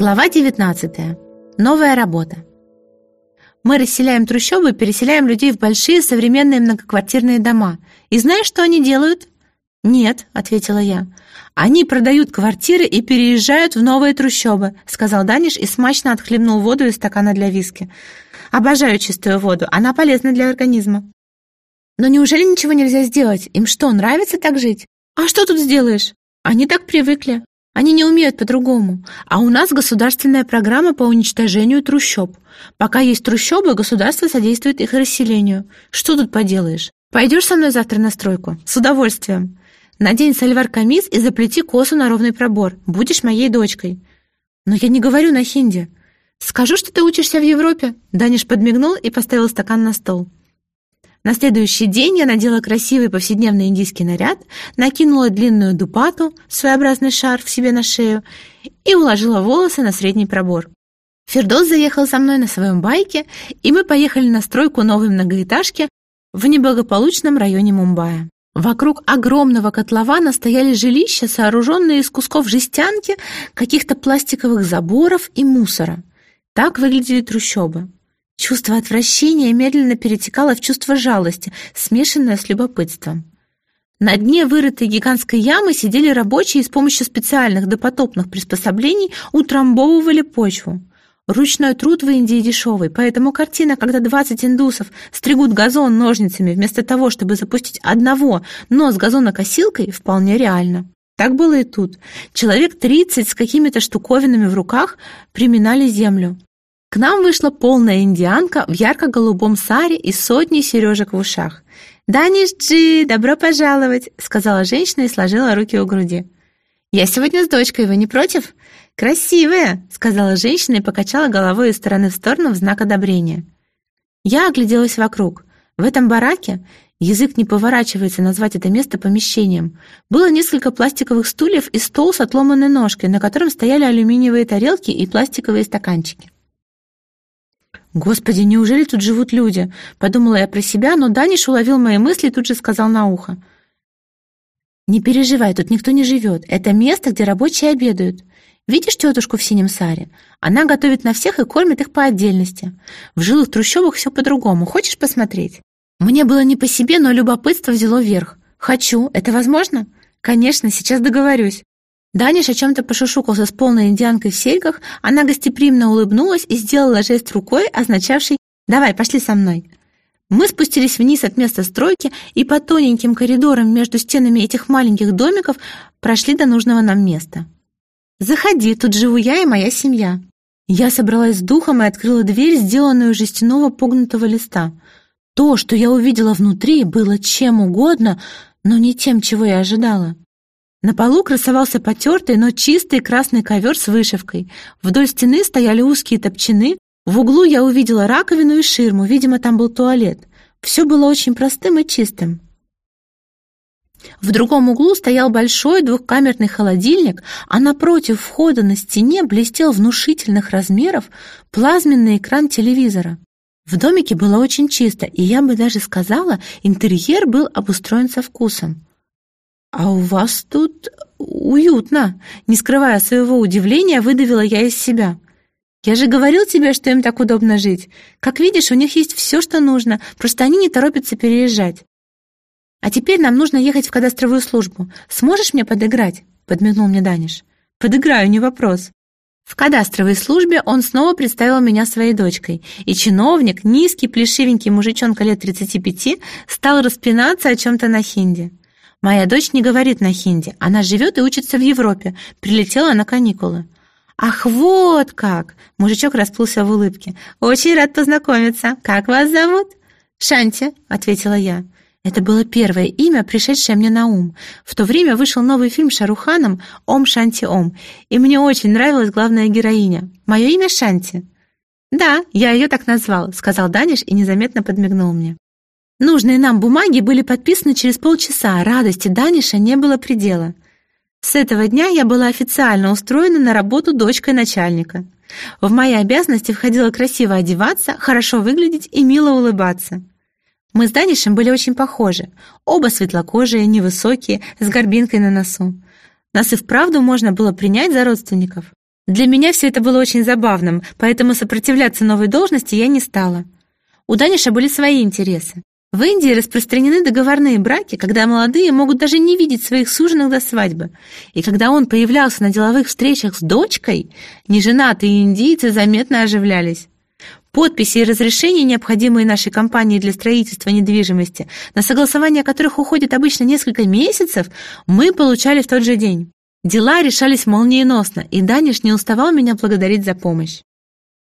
Глава 19. Новая работа. Мы расселяем трущобы переселяем людей в большие современные многоквартирные дома. И знаешь, что они делают? «Нет», — ответила я. «Они продают квартиры и переезжают в новые трущобы», — сказал Даниш и смачно отхлебнул воду из стакана для виски. «Обожаю чистую воду, она полезна для организма». «Но неужели ничего нельзя сделать? Им что, нравится так жить?» «А что тут сделаешь? Они так привыкли. Они не умеют по-другому. А у нас государственная программа по уничтожению трущоб. Пока есть трущобы, государство содействует их расселению. Что тут поделаешь? Пойдешь со мной завтра на стройку? С удовольствием. Надень сальвар камис и заплети косу на ровный пробор. Будешь моей дочкой. Но я не говорю на хинди. Скажу, что ты учишься в Европе. Даниш подмигнул и поставил стакан на стол. На следующий день я надела красивый повседневный индийский наряд, накинула длинную дупату, своеобразный шарф себе на шею и уложила волосы на средний пробор. Фердос заехал со мной на своем байке, и мы поехали на стройку новой многоэтажки в неблагополучном районе Мумбаи. Вокруг огромного котлована стояли жилища, сооруженные из кусков жестянки, каких-то пластиковых заборов и мусора. Так выглядели трущобы. Чувство отвращения медленно перетекало в чувство жалости, смешанное с любопытством. На дне вырытой гигантской ямы сидели рабочие и с помощью специальных допотопных приспособлений утрамбовывали почву. Ручной труд в Индии дешевый, поэтому картина, когда 20 индусов стригут газон ножницами вместо того, чтобы запустить одного, но с газонокосилкой, вполне реальна. Так было и тут. Человек 30 с какими-то штуковинами в руках приминали землю. К нам вышла полная индианка в ярко-голубом саре и сотней сережек в ушах. «Даниш Джи, добро пожаловать!» — сказала женщина и сложила руки у груди. «Я сегодня с дочкой, вы не против?» «Красивая!» — сказала женщина и покачала головой из стороны в сторону в знак одобрения. Я огляделась вокруг. В этом бараке язык не поворачивается назвать это место помещением. Было несколько пластиковых стульев и стол с отломанной ножкой, на котором стояли алюминиевые тарелки и пластиковые стаканчики. «Господи, неужели тут живут люди?» Подумала я про себя, но Даниш уловил мои мысли и тут же сказал на ухо. «Не переживай, тут никто не живет. Это место, где рабочие обедают. Видишь тетушку в синем саре? Она готовит на всех и кормит их по отдельности. В жилых трущобах все по-другому. Хочешь посмотреть?» Мне было не по себе, но любопытство взяло верх. «Хочу. Это возможно?» «Конечно, сейчас договорюсь». Даниш о чем-то пошушукался с полной индианкой в серьгах, она гостеприимно улыбнулась и сделала жест рукой, означавший «давай, пошли со мной». Мы спустились вниз от места стройки и по тоненьким коридорам между стенами этих маленьких домиков прошли до нужного нам места. «Заходи, тут живу я и моя семья». Я собралась с духом и открыла дверь, сделанную из жестяного погнутого листа. То, что я увидела внутри, было чем угодно, но не тем, чего я ожидала. На полу красовался потертый, но чистый красный ковер с вышивкой. Вдоль стены стояли узкие топчаны. В углу я увидела раковину и ширму, видимо, там был туалет. Все было очень простым и чистым. В другом углу стоял большой двухкамерный холодильник, а напротив входа на стене блестел внушительных размеров плазменный экран телевизора. В домике было очень чисто, и я бы даже сказала, интерьер был обустроен со вкусом. «А у вас тут уютно!» Не скрывая своего удивления, выдавила я из себя. «Я же говорил тебе, что им так удобно жить. Как видишь, у них есть все, что нужно, просто они не торопятся переезжать. А теперь нам нужно ехать в кадастровую службу. Сможешь мне подыграть?» — подмигнул мне Даниш. «Подыграю, не вопрос». В кадастровой службе он снова представил меня своей дочкой, и чиновник, низкий, плешивенький мужичонка лет 35, стал распинаться о чем-то на хинди. Моя дочь не говорит на хинди. Она живет и учится в Европе. Прилетела на каникулы. «Ах, вот как!» Мужичок расплылся в улыбке. «Очень рад познакомиться. Как вас зовут?» «Шанти», — ответила я. Это было первое имя, пришедшее мне на ум. В то время вышел новый фильм с Шаруханом «Ом Шанти Ом», и мне очень нравилась главная героиня. Мое имя Шанти. «Да, я ее так назвал», — сказал Даниш и незаметно подмигнул мне. Нужные нам бумаги были подписаны через полчаса, радости Даниша не было предела. С этого дня я была официально устроена на работу дочкой начальника. В мои обязанности входило красиво одеваться, хорошо выглядеть и мило улыбаться. Мы с Данишем были очень похожи. Оба светлокожие, невысокие, с горбинкой на носу. Нас и вправду можно было принять за родственников. Для меня все это было очень забавным, поэтому сопротивляться новой должности я не стала. У Даниша были свои интересы. В Индии распространены договорные браки, когда молодые могут даже не видеть своих суженых до свадьбы. И когда он появлялся на деловых встречах с дочкой, неженатые индийцы заметно оживлялись. Подписи и разрешения, необходимые нашей компании для строительства недвижимости, на согласование которых уходит обычно несколько месяцев, мы получали в тот же день. Дела решались молниеносно, и Даниш не уставал меня благодарить за помощь.